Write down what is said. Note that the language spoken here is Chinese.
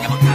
看也。